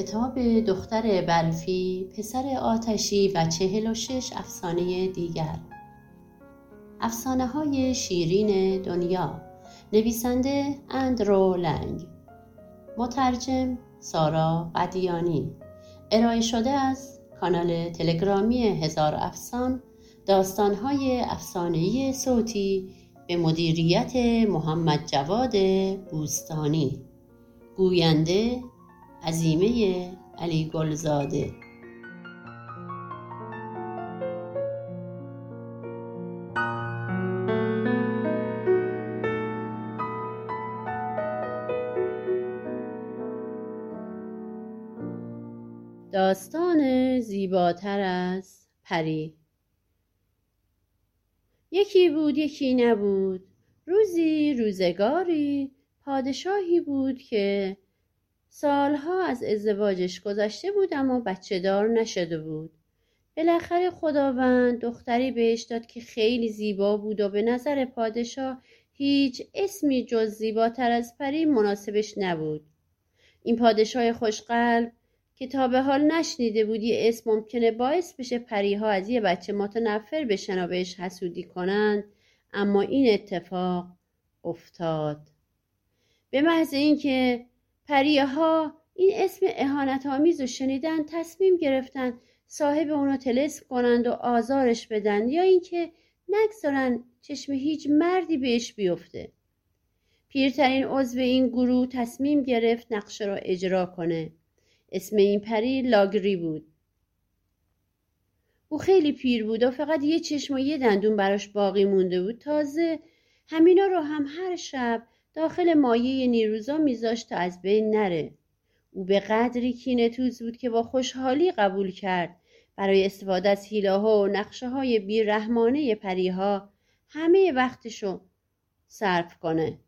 کتاب دختر برفی پسر آتشی و چهل و شش افسانه دیگر. افسانه های شیرین دنیا. نویسنده اندرو لنگ. مترجم سارا قدیانی ارائه شده از کانال تلگرامی هزار افسان داستانهای افسانهای صوتی به مدیریت محمد جواد بوستانی. گوینده عزیمه علی گلزاده. داستان زیباتر از پری. یکی بود یکی نبود. روزی روزگاری پادشاهی بود که سالها از ازدواجش گذشته بود اما بچه دار نشده بود. بالاخره خداوند دختری بهش داد که خیلی زیبا بود و به نظر پادشاه هیچ اسمی جز زیباتر از پری مناسبش نبود. این پادشاه خوشقلب که تا به حال نشنیده بود یه اسم ممکنه باعث بشه پریها از یه بچه متنفر بشن و بهش حسودی کنند اما این اتفاق افتاد. به محض اینکه پریه ها این اسم اهانت آمیز رو شنیدن تصمیم گرفتن صاحب اونو تلسم کنند و آزارش بدن یا اینکه نگذارن چشم هیچ مردی بهش بیفته. پیرترین عضو این گروه تصمیم گرفت نقشه را اجرا کنه. اسم این پری لاگری بود. او خیلی پیر بود و فقط یه چشم و یه دندون براش باقی مونده بود. تازه همینا رو هم هر شب داخل مایه نیروزا میذاشت تا از بین نره. او به قدری کینه توز بود که با خوشحالی قبول کرد. برای استفاده از حیله ها و نقشه های بیرحمانه پریها همه وقتشو صرف کنه.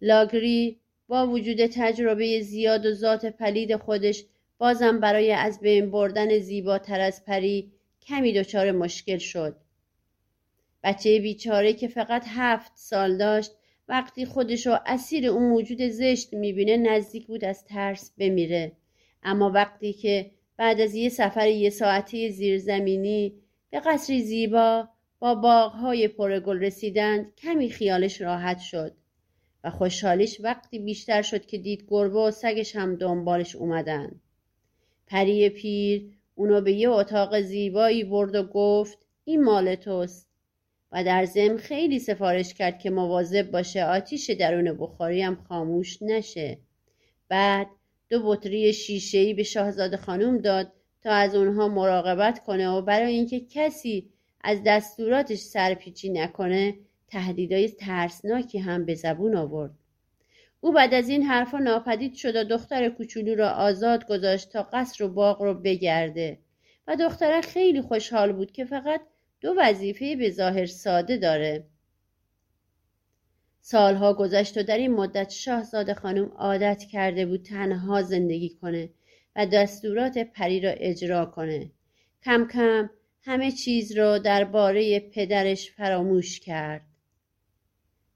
لاگری با وجود تجربه زیاد و ذات پلید خودش بازم برای از بین بردن زیباتر از پری کمی دچار مشکل شد. بچه بیچاره که فقط هفت سال داشت وقتی خودشو اسیر اون موجود زشت می‌بینه نزدیک بود از ترس بمیره. اما وقتی که بعد از یه سفر یه ساعته زیرزمینی به قصری زیبا با باغهای پرگل رسیدند کمی خیالش راحت شد و خوشحالیش وقتی بیشتر شد که دید گربه و سگش هم دنبالش اومدن. پری پیر اونو به یه اتاق زیبایی برد و گفت این مال توست. و در ضمن خیلی سفارش کرد که مواظب باشه آتیش درون بخاری هم خاموش نشه. بعد دو بطری شیشهای به شاهزاده خانم داد تا از اونها مراقبت کنه و برای اینکه کسی از دستوراتش سرپیچی نکنه تهدیدهای ترسناکی هم به زبون آورد. او بعد از این حرفا ناپدید شد و دختر کوچولو را آزاد گذاشت تا قصر و باغ رو بگرده. و دختره خیلی خوشحال بود که فقط دو وظیفه به ظاهر ساده داره. سالها گذشت و در این مدت شاهزاده خانم عادت کرده بود تنها زندگی کنه و دستورات پری را اجرا کنه. کم کم همه چیز را درباره پدرش فراموش کرد.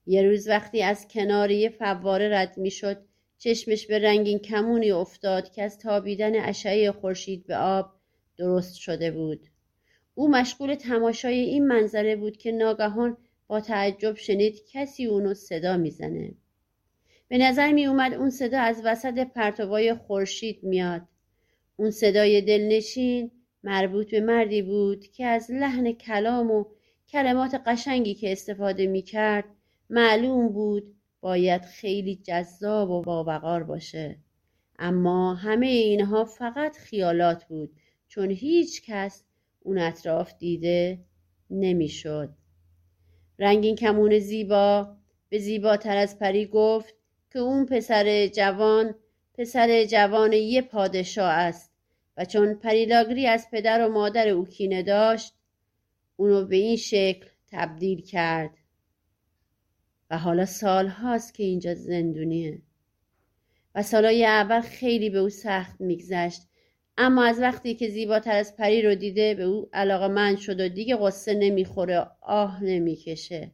یه روز وقتی از کنار یه فواره رد می‌شد چشمش به رنگین کمونی افتاد که از تابیدن اشعه خورشید به آب درست شده بود. او مشغول تماشای این منظره بود که ناگهان با تعجب شنید کسی اونو صدا می‌زنه. به نظر می اومد اون صدا از وسط پرتوای خورشید میاد. اون صدای دلنشین مربوط به مردی بود که از لحن کلام و کلمات قشنگی که استفاده می کرد معلوم بود باید خیلی جذاب و باوقار باشه. اما همه اینها فقط خیالات بود چون هیچ کس اون اطراف دیده نمی‌شد. رنگین کمون زیبا به زیباتر از پری گفت که اون پسر جوان پسر جوان یه پادشاه است و چون پریلاگری از پدر و مادر او کینه داشت اونو به این شکل تبدیل کرد. و حالا سال هاست که اینجا زندونیه. و سالهای اول خیلی به او سخت میگذشت. اما از وقتی که زیباتر از پری رو دیده به او علاقه من شد و دیگه قصه نمی‌خوره آه نمی‌کشه.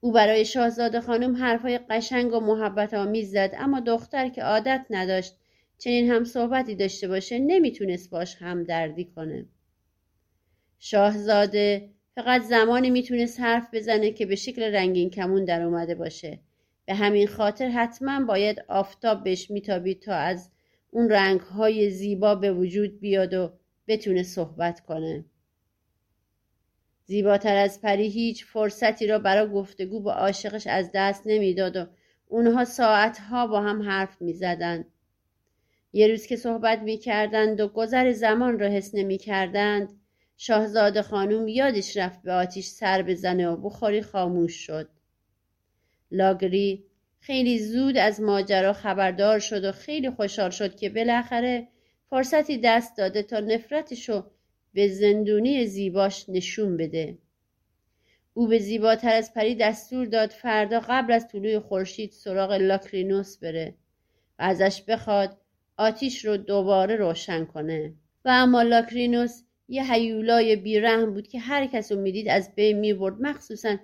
او برای شاهزاده خانم حرفهای قشنگ و محبت آمیز زد اما دختر که عادت نداشت چنین هم صحبتی داشته باشه نمی‌تونست باش همدردی کنه. شاهزاده فقط زمانی می‌تونست حرف بزنه که به شکل رنگین کمون در اومده باشه. به همین خاطر حتما باید آفتاب بهش میتابید تا از اون رنگهای زیبا به وجود بیاد و بتونه صحبت کنه. زیباتر از پری هیچ فرصتی را برای گفتگو با عاشقش از دست نمی‌داد و اونها ساعتها با هم حرف می‌زدند یه روز که صحبت می‌کردند و گذر زمان را حس نمی‌کردند شاهزاده خانم یادش رفت به آتیش سر بزنه و بخاری خاموش شد. لاگری خیلی زود از ماجرا خبردار شد و خیلی خوشحال شد که بالاخره فرصتی دست داده تا نفرتشو به زندونی زیباش نشون بده. او به زیباتر از پری دستور داد فردا قبل از طلوع خورشید سراغ لاکرینوس بره و ازش بخواد آتیش رو دوباره روشن کنه. و اما لاکرینوس یه هیولای بیرحم بود که هر کس رو می‌دید از بین می‌برد. مخصوصا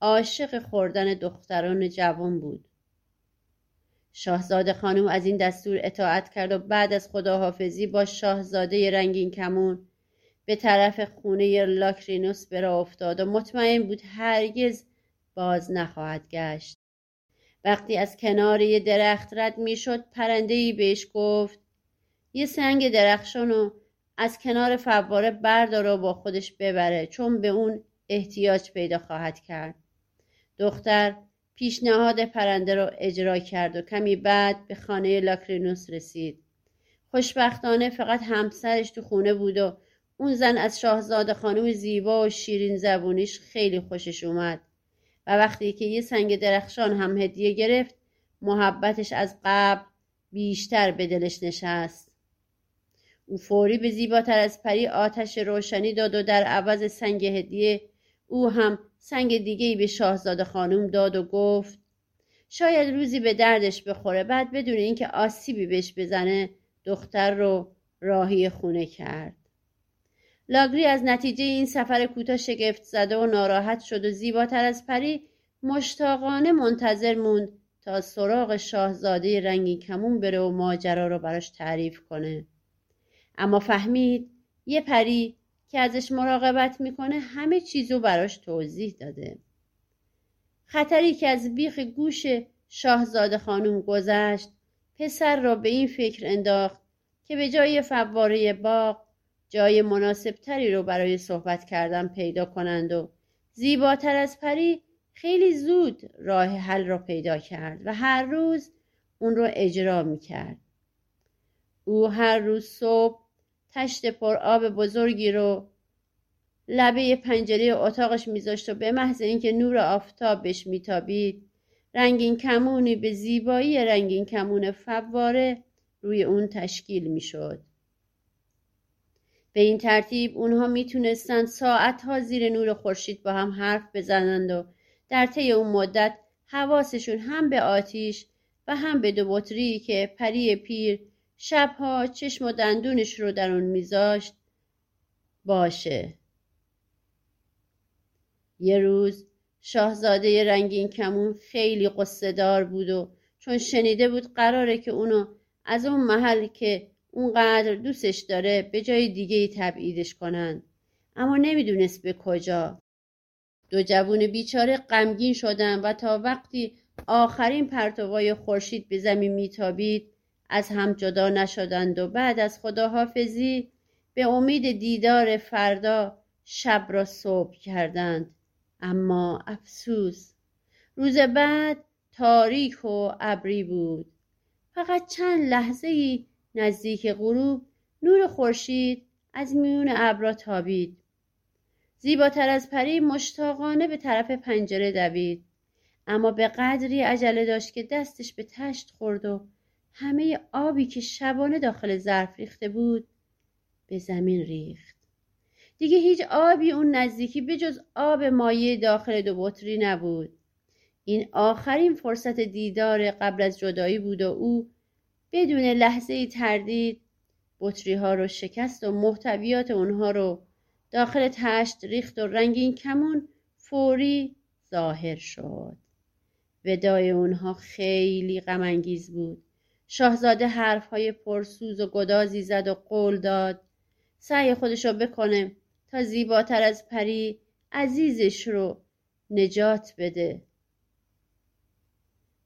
عاشق خوردن دختران جوان بود. شاهزاده خانم از این دستور اطاعت کرد و بعد از خداحافظی با شاهزاده رنگین کمون به طرف خونه لاکرینوس برا افتاد و مطمئن بود هرگز باز نخواهد گشت. وقتی از کنار یه درخت رد می‌شد پرندهای بهش گفت یه سنگ درخشانو از کنار فواره بردار و با خودش ببره چون به اون احتیاج پیدا خواهد کرد. دختر پیشنهاد پرنده را اجرا کرد و کمی بعد به خانه لاکرینوس رسید. خوشبختانه فقط همسرش تو خونه بود و اون زن از شاهزاده خانم زیبا و شیرین زبونیش خیلی خوشش اومد. و وقتی که یه سنگ درخشان هم هدیه گرفت محبتش از قبل بیشتر به دلش نشست. او فوری به زیباتر از پری آتش روشنی داد و در عوض سنگ هدیه او هم سنگ دیگه به شاهزاده خانم داد و گفت شاید روزی به دردش بخوره بعد بدون اینکه آسیبی بهش بزنه دختر رو راهی خونه کرد. لاگری از نتیجه این سفر کوتاه شگفت زده و ناراحت شد و زیباتر از پری مشتاقانه منتظر موند تا سراغ شاهزاده رنگی کمون بره و ماجرا رو براش تعریف کنه. اما فهمید یه پری که ازش مراقبت می‌کنه همه چیزو براش توضیح داده خطری که از بیخ گوش شاهزاده خانم گذشت پسر را به این فکر انداخت که به جای فواره باغ جای مناسب تری رو برای صحبت کردن پیدا کنند و زیباتر از پری خیلی زود راه حل را پیدا کرد و هر روز اون رو اجرا می کرد. او هر روز صبح تشت پر آب بزرگی رو لبه پنجره اتاقش میذاشت و به محض اینکه نور آفتاب بهش میتابید رنگین کمونی به زیبایی رنگین کمون فواره روی اون تشکیل می‌شد. به این ترتیب اونها می‌تونستند ساعتها زیر نور خورشید با هم حرف بزنند و در طی اون مدت حواسشون هم به آتیش و هم به دو بطری که پری پیر شبها چشم و دندونش رو در اون میذاشت. باشه. یه روز شاهزاده رنگین کمون خیلی قصه دار بود و چون شنیده بود قراره که اونو از اون محل که اونقدر دوستش داره به جای دیگه ای تبعیدش کنن. اما نمی‌دونست به کجا. دو جوون بیچاره غمگین شدن و تا وقتی آخرین پرتوای خورشید به زمین میتابید از هم جدا نشدند و بعد از خداحافظی به امید دیدار فردا شب را صبح کردند. اما افسوس روز بعد تاریک و ابری بود. فقط چند لحظه ای نزدیک غروب نور خورشید از میون ابرا تابید. زیباتر از پری مشتاقانه به طرف پنجره دوید. اما به قدری عجله داشت که دستش به تشت خورد و همه آبی که شبانه داخل ظرف ریخته بود به زمین ریخت. دیگه هیچ آبی اون نزدیکی به جز آب مایع داخل دو بطری نبود. این آخرین فرصت دیدار قبل از جدایی بود و او بدون لحظه تردید بطری ها رو شکست و محتویات اونها رو داخل تشت ریخت و رنگین کمون فوری ظاهر شد. ودای اونها خیلی غمانگیز بود. شاهزاده حرفهای پرسوز و گدازی زد و قول داد. سعی خودشو بکنه تا زیباتر از پری عزیزش رو نجات بده.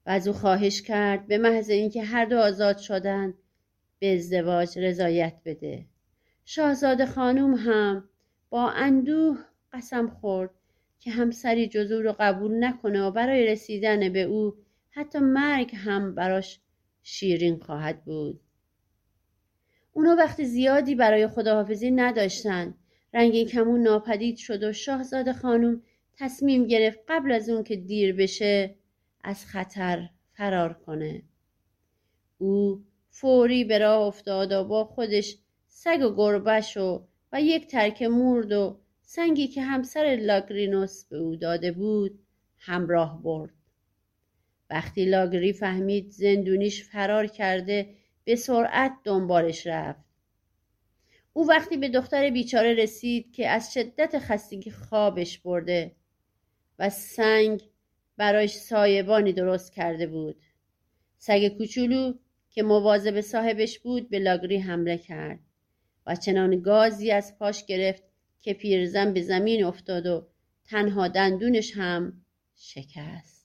و از او خواهش کرد به محض اینکه هر دو آزاد شدند به ازدواج رضایت بده. شاهزاده خانوم هم با اندوه قسم خورد که همسری جز او رو قبول نکنه و برای رسیدن به او حتی مرگ هم براش شیرین خواهد بود. اونا وقت زیادی برای خداحافظی نداشتن. رنگین کمون ناپدید شد و شاهزاده خانم تصمیم گرفت قبل از اون که دیر بشه از خطر فرار کنه. او فوری به راه افتاد و با خودش سگ و گربش و و یک ترک مورد و سنگی که همسر لاگرینوس به او داده بود همراه برد. وقتی لاگری فهمید زندونیش فرار کرده به سرعت دنبالش رفت. او وقتی به دختر بیچاره رسید که از شدت خستگی خوابش برده و سنگ برایش سایبانی درست کرده بود. سگ کوچولو که مواظب صاحبش بود به لاگری حمله کرد و چنان گازی از پاش گرفت که پیرزن به زمین افتاد و تنها دندونش هم شکست.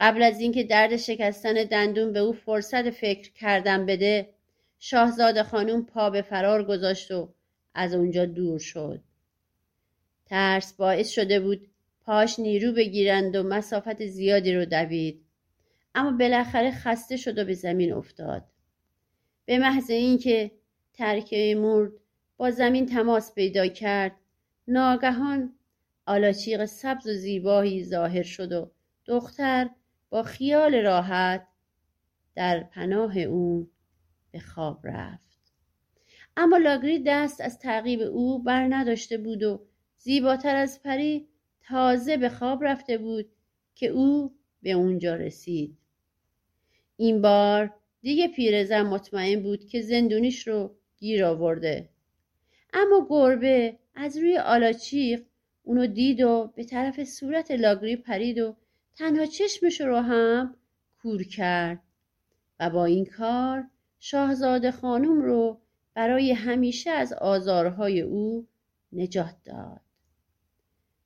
قبل از اینکه درد شکستن دندون به او فرصت فکر کردن بده شاهزاده خانم پا به فرار گذاشت و از اونجا دور شد. ترس باعث شده بود پاش نیرو بگیرند و مسافت زیادی رو دوید. اما بالاخره خسته شد و به زمین افتاد. به محض اینکه ترکه مرد با زمین تماس پیدا کرد ناگهان آلاچیق سبز و زیبایی ظاهر شد و دختر خیال راحت در پناه او به خواب رفت. اما لاگری دست از تعقیب او بر نداشته بود و زیباتر از پری تازه به خواب رفته بود که او به اونجا رسید. این بار دیگه پیرزن مطمئن بود که زندونیش رو گیر آورده. اما گربه از روی آلاچیق اونو دید و به طرف صورت لاگری پرید و تنها چشمش رو هم کور کرد و با این کار شاهزاده خانم رو برای همیشه از آزارهای او نجات داد.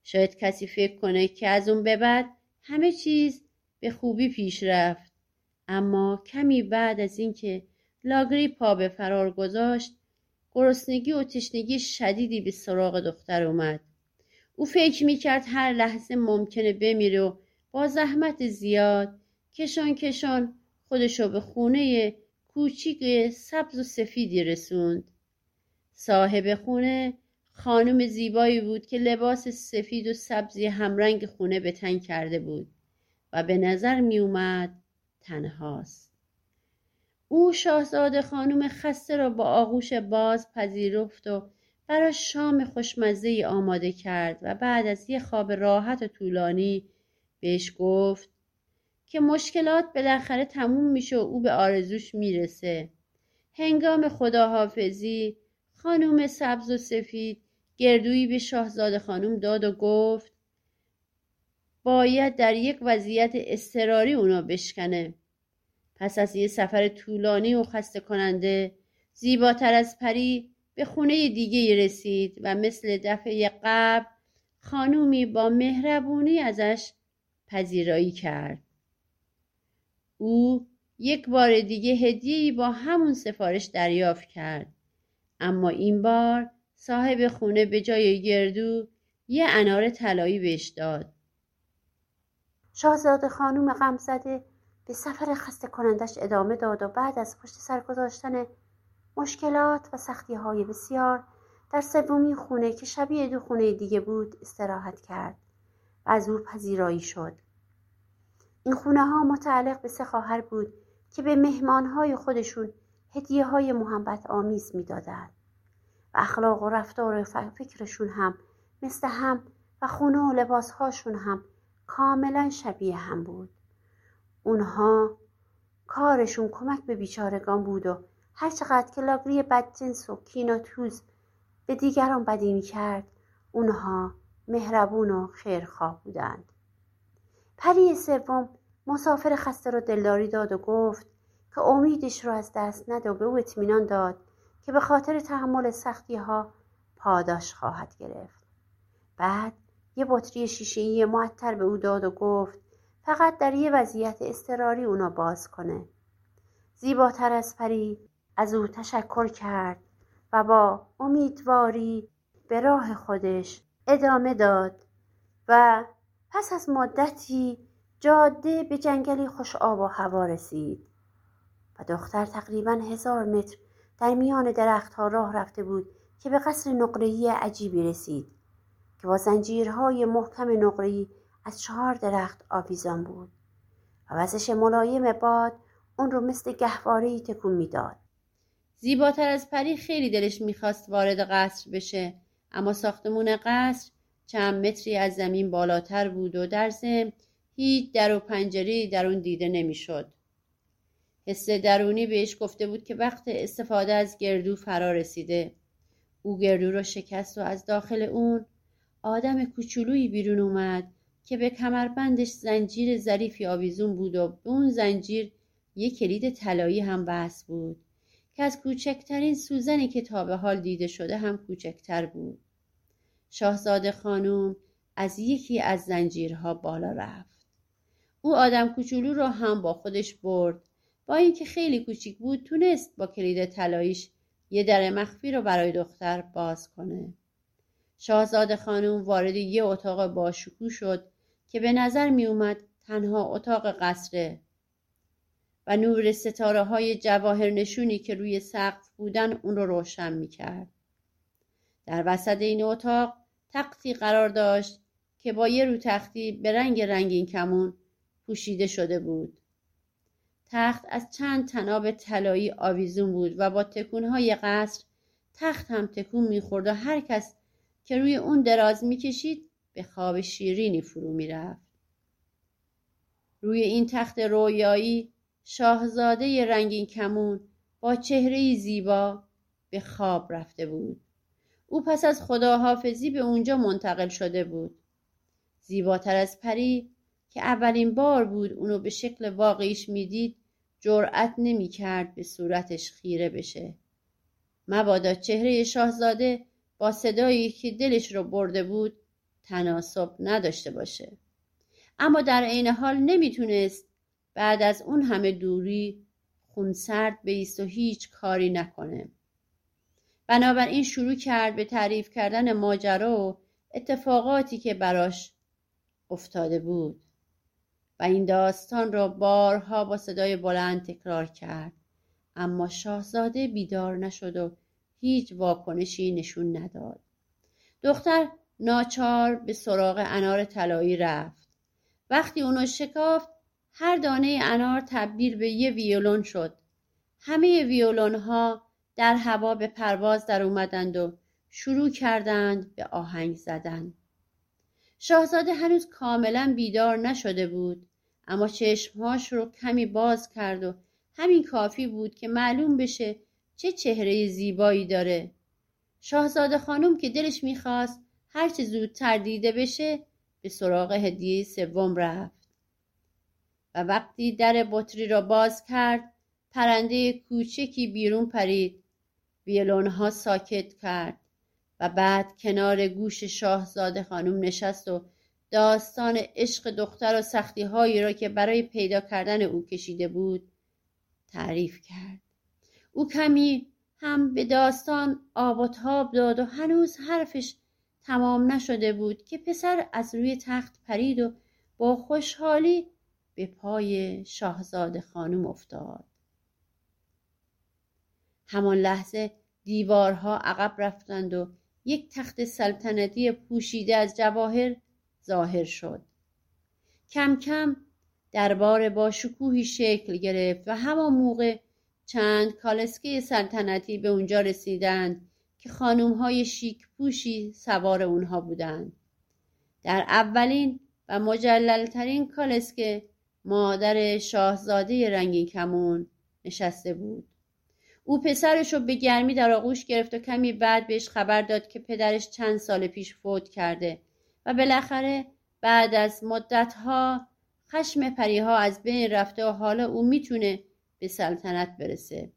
شاید کسی فکر کنه که از اون به بعد همه چیز به خوبی پیش رفت اما کمی بعد از اینکه لاگری پا به فرار گذاشت گرسنگی و تشنگی شدیدی به سراغ دختر اومد. او فکر می‌کرد هر لحظه ممکنه بمیره و با زحمت زیاد. کشان کشان خودشو به خونه کوچیک سبز و سفیدی رسوند. صاحب خونه خانم زیبایی بود که لباس سفید و سبزی همرنگ خونه به تن کرده بود و به نظر می اومد تنهاست. او شاهزاده خانم خسته را با آغوش باز پذیرفت و برای شام خوشمزه ای آماده کرد و بعد از یه خواب راحت و طولانی بهش گفت که مشکلات بالاخره تموم میشه و او به آرزوش می‌رسه. هنگام خداحافظی خانم سبز و سفید گردویی به شاهزاده خانم داد و گفت باید در یک وضعیت اضطراری اونا بشکنه. پس از یه سفر طولانی و خسته کننده زیباتر از پری به خونه دیگه رسید و مثل دفعه قبل خانومی با مهربونی ازش پذیرایی کرد. او یک بار دیگه هدیه‌ای با همون سفارش دریافت کرد. اما این بار صاحب خونه به جای گردو یه انار طلایی بهش داد. شاهزاده خانوم غمزده به سفر خسته کنندش ادامه داد و بعد از پشت سر گذاشتن مشکلات و سختی های بسیار در سومین خونه که شبیه دو خونه دیگه بود استراحت کرد. از او پذیرایی شد. این خونه ها متعلق به سه خواهر بود که به مهمان های خودشون هدیه های محبت آمیز می‌دادند و اخلاق و رفتار و فکرشون هم مثل هم و خونه و لباس هاشون هم کاملا شبیه هم بود. اونها کارشون کمک به بیچارگان بود و هرچقدر که لاگری بدجنس و کیناتوز به دیگران بدی کرد اونها مهربون و خیرخواه بودند. پری سوم مسافر خسته را دلداری داد و گفت که امیدش را از دست نده و به او اطمینان داد که به خاطر تحمل سختی ها پاداش خواهد گرفت. بعد یه بطری شیشهای معطر به او داد و گفت فقط در یه وضعیت اضطراری اونا باز کنه. زیباتر از پری از او تشکر کرد و با امیدواری به راه خودش ادامه داد و پس از مدتی جاده به جنگلی خوش آب و هوا رسید و دختر تقریبا هزار متر در میان درختها راه رفته بود که به قصر نقره‌ای عجیبی رسید که با زنجیرهای محکم نقره‌ای از چهار درخت آویزان بود و وزش ملایم باد اون رو مثل گهوارهای تکون می‌داد. زیباتر از پری خیلی دلش می‌خواست وارد قصر بشه. اما ساختمون قصر چند متری از زمین بالاتر بود و در ضمن هیچ در و پنجره در اون دیده نمی‌شد. حس درونی بهش گفته بود که وقت استفاده از گردو فرا رسیده. او گردو را شکست و از داخل اون آدم کوچولویی بیرون اومد که به کمربندش زنجیر ظریفی آویزون بود و به اون زنجیر یک کلید طلایی هم بس بود که از کوچکترین سوزنی که تا به حال دیده شده هم کوچکتر بود. شاهزاده خانم از یکی از زنجیرها بالا رفت. او آدم کوچولو را هم با خودش برد. با اینکه خیلی کوچیک بود تونست با کلید طلاییش یه در مخفی رو برای دختر باز کنه. شاهزاده خانم وارد یه اتاق باشکوه شد که به نظر می اومد تنها اتاق قصره و نور ستاره های جواهر نشونی که روی سقف بودن اون رو روشن می کرد. در وسط این اتاق تختی قرار داشت که با یه رو تختی به رنگ رنگین کمون پوشیده شده بود. تخت از چند تناب طلایی آویزون بود و با تکونهای قصر تخت هم تکون می‌خورد و هر کس که روی اون دراز می‌کشید به خواب شیرینی فرو می‌رفت. روی این تخت رویایی شاهزاده رنگین کمون با چهره زیبا به خواب رفته بود. او پس از خداحافظی به اونجا منتقل شده بود. زیباتر از پری که اولین بار بود اونو به شکل واقعیش می‌دید جرأت نمی‌کرد به صورتش خیره بشه. مبادا چهره شاهزاده با صدایی که دلش رو برده بود تناسب نداشته باشه. اما در عین حال نمی‌تونست بعد از اون همه دوری خونسرد بیست و هیچ کاری نکنه. بنابراین شروع کرد به تعریف کردن ماجرا و اتفاقاتی که براش افتاده بود و این داستان را بارها با صدای بلند تکرار کرد. اما شاهزاده بیدار نشد و هیچ واکنشی نشون نداد. دختر ناچار به سراغ انار طلایی رفت. وقتی اونو شکافت هر دانه انار تبدیل به یه ویولون شد. همه ویولون ها در هوا به پرواز در اومدند و شروع کردند به آهنگ زدن. شاهزاده هنوز کاملا بیدار نشده بود اما چشمهاش رو کمی باز کرد و همین کافی بود که معلوم بشه چه چهره زیبایی داره. شاهزاده خانم که دلش می‌خواست هرچه زودتر دیده بشه به سراغ هدیه سوم رفت. وقتی در بطری را باز کرد پرنده کوچکی بیرون پرید. ویلونها ساکت کرد و بعد کنار گوش شاهزاده خانم نشست و داستان عشق دختر و سختی هایی را که برای پیدا کردن او کشیده بود تعریف کرد. او کمی هم به داستان آب و تاب داد و هنوز حرفش تمام نشده بود که پسر از روی تخت پرید و با خوشحالی به پای شاهزاده خانم افتاد. همان لحظه دیوارها عقب رفتند و یک تخت سلطنتی پوشیده از جواهر ظاهر شد. کم کم دربار با شکوهی شکل گرفت و همان موقع چند کالسکه سلطنتی به اونجا رسیدند که خانوم های شیک پوشی سوار اونها بودند. در اولین و مجللترین کالسکه مادر شاهزاده رنگین کمون نشسته بود. او پسرش رو به گرمی در آغوش گرفت و کمی بعد بهش خبر داد که پدرش چند سال پیش فوت کرده و بالاخره بعد از مدتها خشم پریها از بین رفته و حالا او می‌تونه به سلطنت برسه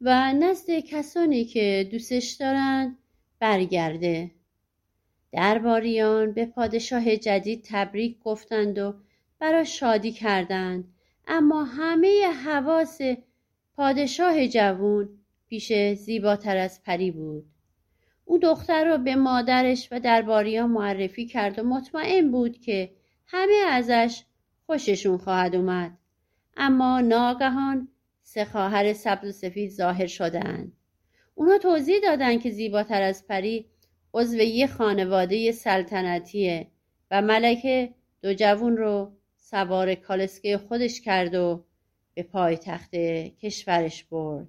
و نزد کسانی که دوستش دارن برگرده. درباریان به پادشاه جدید تبریک گفتند و برا شادی کردند اما همه حواس پادشاه جوون پیش زیباتر از پری بود. او دختر را به مادرش و درباریان معرفی کرد و مطمئن بود که همه ازش خوششون خواهد اومد. اما ناگهان سه خواهر سبز و سفید ظاهر شدند اونا توضیح دادند که زیباتر از پری عضو یه خانواده سلطنتیه و ملکه دو جوون رو سوار کالسکه خودش کرد و به پای تخت کشورش برد.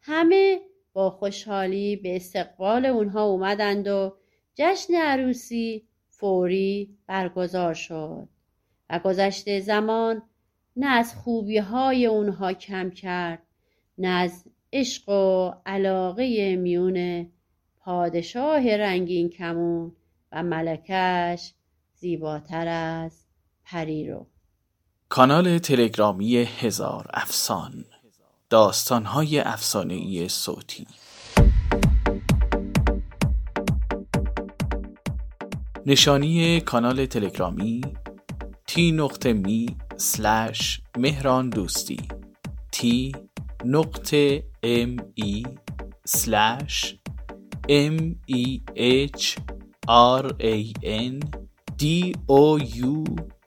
همه با خوشحالی به استقبال اونها اومدند و جشن عروسی فوری برگزار شد و گذشته زمان نه از خوبی های اونها کم کرد نه از عشق و علاقه میون پادشاه رنگین کمون و ملکش زیباتر از پری رو. کانال تلگرامی هزار افسان. داستانهای ای صوتی. نشانی کانال تلگرامی تی نقطه می سلش مهران دوستی تی نقطه ام ای سلش ام ای اچ آر ای ان دی او یو